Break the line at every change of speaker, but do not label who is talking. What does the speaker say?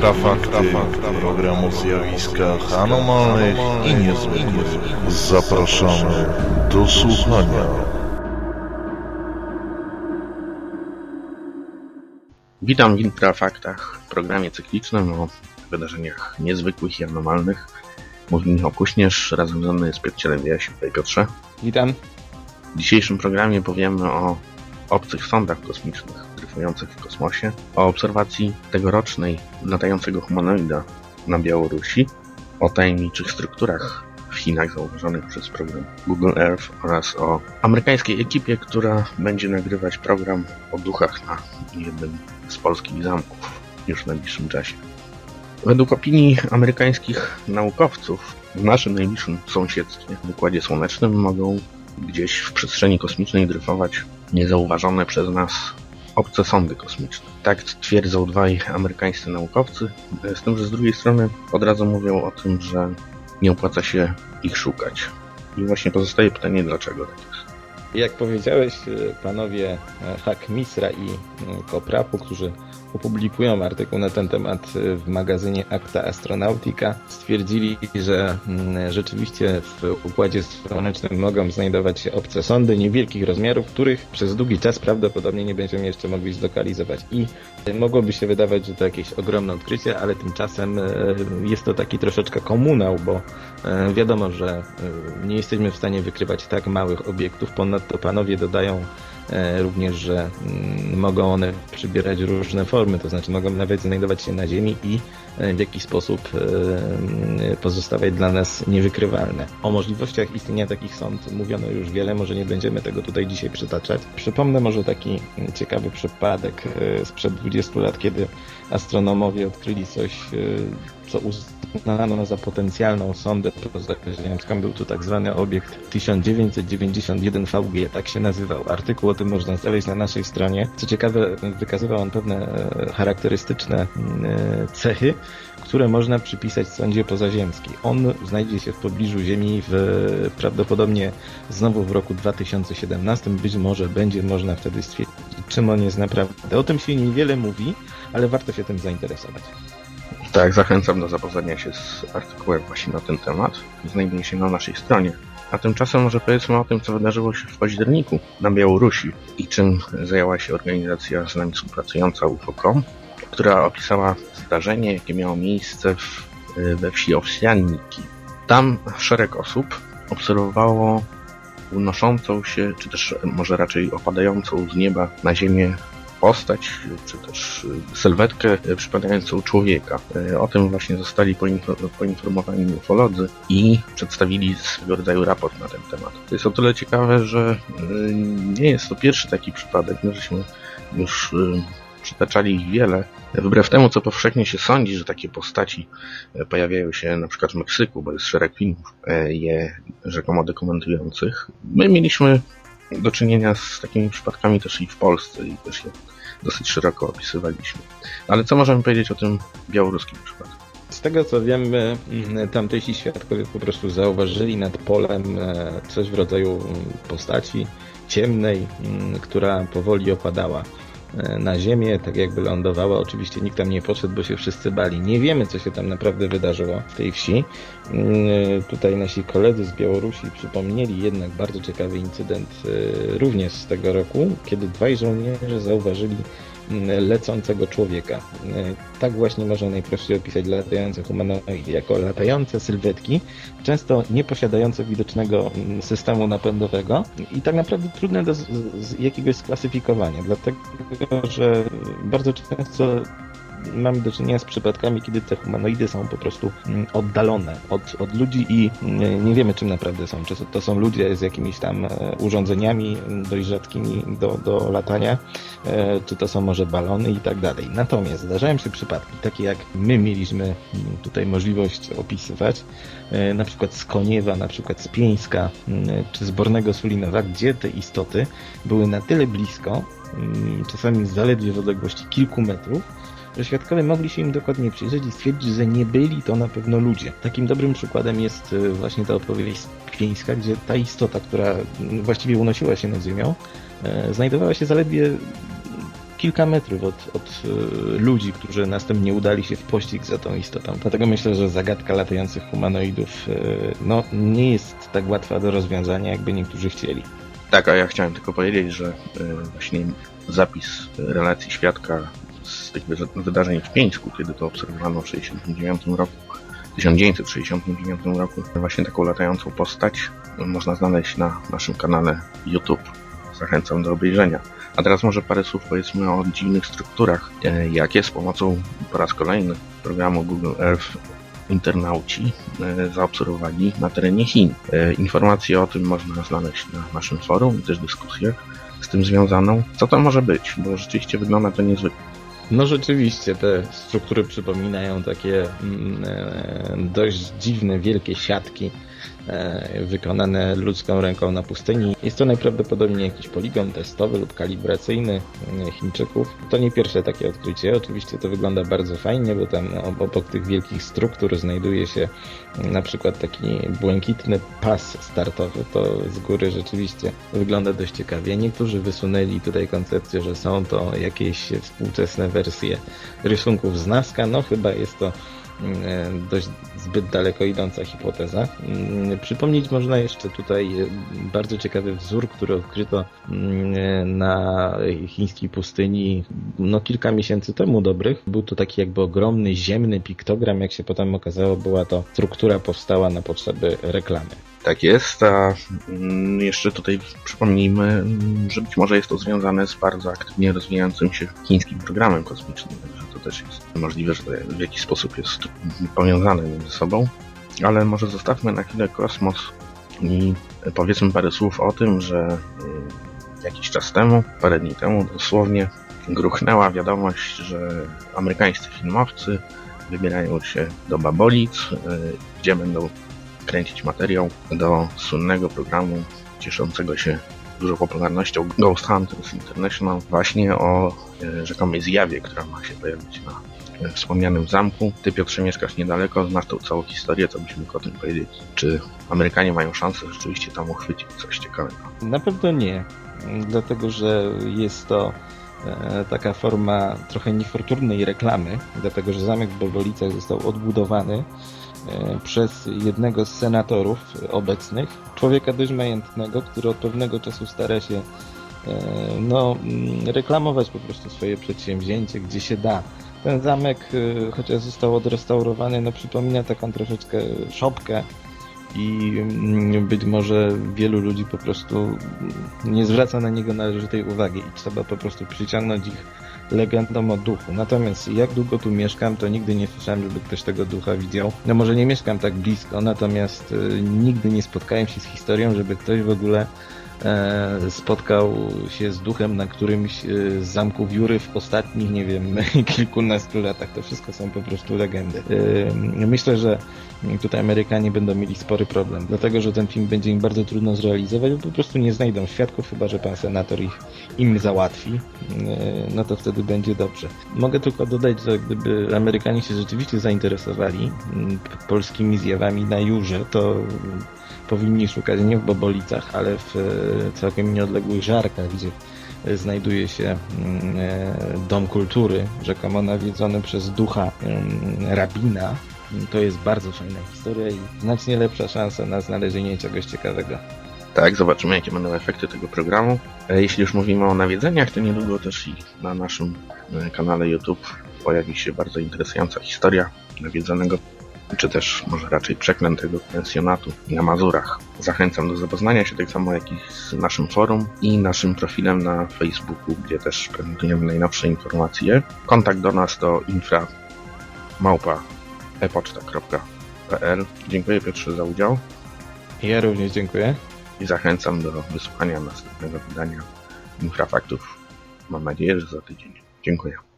Kontrafakty, program o zjawiskach anomalnych i niezwykłych. Zapraszamy do słuchania.
Witam w Intrafaktach, programie cyklicznym o wydarzeniach niezwykłych i anomalnych. Mówi Michał Kuśnierz, razem ze mną jest Piotr Cielebiaś. Witaj Piotrze.
Witam.
W dzisiejszym programie powiemy o obcych sondach kosmicznych dryfujących w kosmosie, o obserwacji tegorocznej latającego humanoida na Białorusi, o tajemniczych strukturach w Chinach zauważonych przez program Google Earth oraz o amerykańskiej ekipie, która będzie nagrywać program o duchach na jednym z polskich zamków już w najbliższym czasie. Według opinii amerykańskich naukowców w naszym najbliższym sąsiedztwie, w Układzie Słonecznym, mogą gdzieś w przestrzeni kosmicznej dryfować niezauważone przez nas obce sondy kosmiczne. Tak twierdzą dwaj amerykańscy naukowcy, z tym, że z drugiej strony od razu mówią o tym, że nie opłaca się ich szukać. I właśnie pozostaje pytanie, dlaczego tak jest.
Jak powiedziałeś, panowie Hak Misra i Koprapu, którzy opublikują artykuł na ten temat w magazynie Acta Astronautica, stwierdzili, że rzeczywiście w Układzie Słonecznym mogą znajdować się obce sondy niewielkich rozmiarów, których przez długi czas prawdopodobnie nie będziemy jeszcze mogli zlokalizować. I mogłoby się wydawać, że to jakieś ogromne odkrycie, ale tymczasem jest to taki troszeczkę komunał, bo wiadomo, że nie jesteśmy w stanie wykrywać tak małych obiektów. Ponadto panowie dodają również, że mogą one przybierać różne formy, to znaczy mogą nawet znajdować się na Ziemi i w jakiś sposób pozostawać dla nas niewykrywalne. O możliwościach istnienia takich sąd mówiono już wiele, może nie będziemy tego tutaj dzisiaj przytaczać. Przypomnę może taki ciekawy przypadek sprzed 20 lat, kiedy astronomowie odkryli coś, co uznano za potencjalną sondę pozaziemską. Był to tak zwany obiekt 1991 VG, tak się nazywał. Artykuł o tym można znaleźć na naszej stronie. Co ciekawe, wykazywał on pewne charakterystyczne cechy, które można przypisać sondzie pozaziemskiej. On znajdzie się w pobliżu Ziemi w, prawdopodobnie znowu w roku 2017. Być może będzie można wtedy stwierdzić, czym on jest naprawdę. O tym się niewiele mówi, ale warto się tym zainteresować.
Tak, zachęcam do zapoznania się z artykułem właśnie na ten temat. Znajduje się na naszej stronie. A tymczasem może powiedzmy o tym, co wydarzyło się w październiku na Białorusi i czym zajęła się organizacja z nami współpracująca UFOCOM, która opisała zdarzenie, jakie miało miejsce w, we wsi Owsianniki. Tam szereg osób obserwowało unoszącą się, czy też może raczej opadającą z nieba na ziemię postać, czy też sylwetkę przypadającą człowieka. O tym właśnie zostali poinformowani ufolodzy i przedstawili swego rodzaju raport na ten temat. To jest o tyle ciekawe, że nie jest to pierwszy taki przypadek. My żeśmy już przytaczali ich wiele. Wbrew temu, co powszechnie się sądzi, że takie postaci pojawiają się na przykład w Meksyku, bo jest szereg filmów je rzekomo dokumentujących, my mieliśmy do czynienia z takimi przypadkami też i w Polsce i też je dosyć szeroko opisywaliśmy. Ale co możemy powiedzieć o tym białoruskim przypadku?
Z tego co wiemy, tamtejsi świadkowie po prostu zauważyli nad polem coś w rodzaju postaci ciemnej, która powoli opadała na ziemię, tak jakby lądowała. Oczywiście nikt tam nie podszedł, bo się wszyscy bali. Nie wiemy, co się tam naprawdę wydarzyło w tej wsi. Tutaj nasi koledzy z Białorusi przypomnieli jednak bardzo ciekawy incydent również z tego roku, kiedy dwaj żołnierze zauważyli lecącego człowieka. Tak właśnie można najprościej opisać latające humanoidy, jako latające sylwetki, często nie posiadające widocznego systemu napędowego i tak naprawdę trudne do z, z jakiegoś sklasyfikowania, dlatego że bardzo często mamy do czynienia z przypadkami, kiedy te humanoidy są po prostu oddalone od, od ludzi i nie wiemy, czym naprawdę są. Czy to są ludzie z jakimiś tam urządzeniami dość rzadkimi do, do latania, czy to są może balony i tak dalej. Natomiast zdarzają się przypadki, takie jak my mieliśmy tutaj możliwość opisywać, na przykład z Koniewa, na przykład z Pieńska, czy z Bornego Sulinowa, gdzie te istoty były na tyle blisko, czasami zaledwie w odległości kilku metrów, że świadkowie mogli się im dokładnie przyjrzeć i stwierdzić, że nie byli to na pewno ludzie. Takim dobrym przykładem jest właśnie ta opowieść Pieńska, gdzie ta istota, która właściwie unosiła się nad ziemią, znajdowała się zaledwie kilka metrów od, od y, ludzi, którzy następnie udali się w pościg za tą istotą. Dlatego myślę, że zagadka latających humanoidów y, no, nie jest tak łatwa do rozwiązania, jakby niektórzy chcieli.
Tak, a ja chciałem tylko powiedzieć, że y, właśnie zapis relacji świadka z tych wy- wydarzeń w Pieńsku, kiedy to obserwowano w 1969 roku, 1969 roku, właśnie taką latającą postać można znaleźć na naszym kanale YouTube. Zachęcam do obejrzenia. A teraz może parę słów powiedzmy o dziwnych strukturach, e, jakie z pomocą po raz kolejny programu Google Earth internauci e, zaobserwowali na terenie Chin. E, Informacje o tym można znaleźć na naszym forum i też dyskusję z tym związaną. Co to może być? Bo rzeczywiście wygląda to niezwykle.
No rzeczywiście, te struktury przypominają takie mm, e, dość dziwne, wielkie siatki wykonane ludzką ręką na pustyni. Jest to najprawdopodobniej jakiś poligon testowy lub kalibracyjny e, Chińczyków. To nie pierwsze takie odkrycie. Oczywiście to wygląda bardzo fajnie, bo tam ob- obok tych wielkich struktur znajduje się mm, na przykład taki błękitny pas startowy. To z góry rzeczywiście wygląda dość ciekawie. Niektórzy wysunęli tutaj koncepcję, że są to jakieś współczesne wersje rysunków z Nazca. No chyba jest to dość zbyt daleko idąca hipoteza. Mm, Przypomnieć można jeszcze tutaj e, bardzo ciekawy wzór, który odkryto mm, na chińskiej pustyni no kilka miesięcy temu dobrych. Był to taki jakby ogromny ziemny piktogram, jak się potem okazało, była to struktura powstała na potrzeby reklamy.
Tak jest, a mm, jeszcze tutaj przypomnijmy, że być może jest to związane z bardzo aktywnie rozwijającym się chińskim programem kosmicznym, to też jest możliwe, że w jakiś sposób jest powiązane między sobą. Ale może zostawmy na chwilę kosmos i powiedzmy parę słów o tym, że mm, jakiś czas temu, parę dni temu dosłownie, gruchnęła wiadomość, że amerykańscy filmowcy wybierają się do Babolic, y, gdzie będą kręcić materiał do słynnego programu cieszącego się dużą popularnością Ghost Hunters International właśnie o e, rzekomej zjawie, która ma się pojawić na e, wspomnianym zamku. Ty Piotrze mieszkasz niedaleko, znasz tą całą historię, co byś mógł o tym powiedzieć? Czy Amerykanie mają szansę rzeczywiście tam uchwycić coś ciekawego?
Na pewno nie, dlatego że jest to e, taka forma trochę niefortunnej reklamy, dlatego że zamek w Bobolicach został odbudowany przez jednego z senatorów obecnych, człowieka dość majętnego, który od pewnego czasu stara się e, no, mm, reklamować po prostu swoje przedsięwzięcie, gdzie się da. Ten zamek, e, chociaż został odrestaurowany, no przypomina taką troszeczkę szopkę, i mm, być może wielu ludzi po prostu nie zwraca na niego należytej uwagi i trzeba po prostu przyciągnąć ich legendą o duchu. Natomiast jak długo tu mieszkam, to nigdy nie słyszałem, żeby ktoś tego ducha widział. No może nie mieszkam tak blisko, natomiast y, nigdy nie spotkałem się z historią, żeby ktoś w ogóle spotkał się z duchem na którymś e, z zamków Jury w ostatnich, nie wiem, kilkunastu latach. To wszystko są po prostu legendy. E, myślę, że tutaj Amerykanie będą mieli spory problem, dlatego że ten film będzie im bardzo trudno zrealizować, bo po prostu nie znajdą świadków, chyba że pan senator ich im załatwi, e, no to wtedy będzie dobrze. Mogę tylko dodać, że gdyby Amerykanie się rzeczywiście zainteresowali polskimi zjawami na Jurze, to powinni szukać nie w Bobolicach, ale w e, całkiem nieodległych Żarkach, gdzie e, znajduje się mm, e, Dom Kultury, rzekomo nawiedzony przez ducha mm, rabina. To jest bardzo fajna historia i znacznie lepsza szansa na znalezienie czegoś ciekawego.
Tak, zobaczymy jakie będą efekty tego programu. Jeśli już mówimy o nawiedzeniach, to niedługo też i na naszym kanale YouTube pojawi się bardzo interesująca historia nawiedzonego, czy też może raczej przeklętego pensjonatu na Mazurach. Zachęcam do zapoznania się tak samo jak i z naszym forum i naszym profilem na Facebooku, gdzie też prezentujemy najnowsze informacje. Kontakt do nas to infra małpa epoczta.pl. Dziękuję Piotrze za udział
Ja również dziękuję.
i zachęcam do wysłuchania następnego wydania Infrafaktów. Mam nadzieję, że za tydzień. Dziękuję.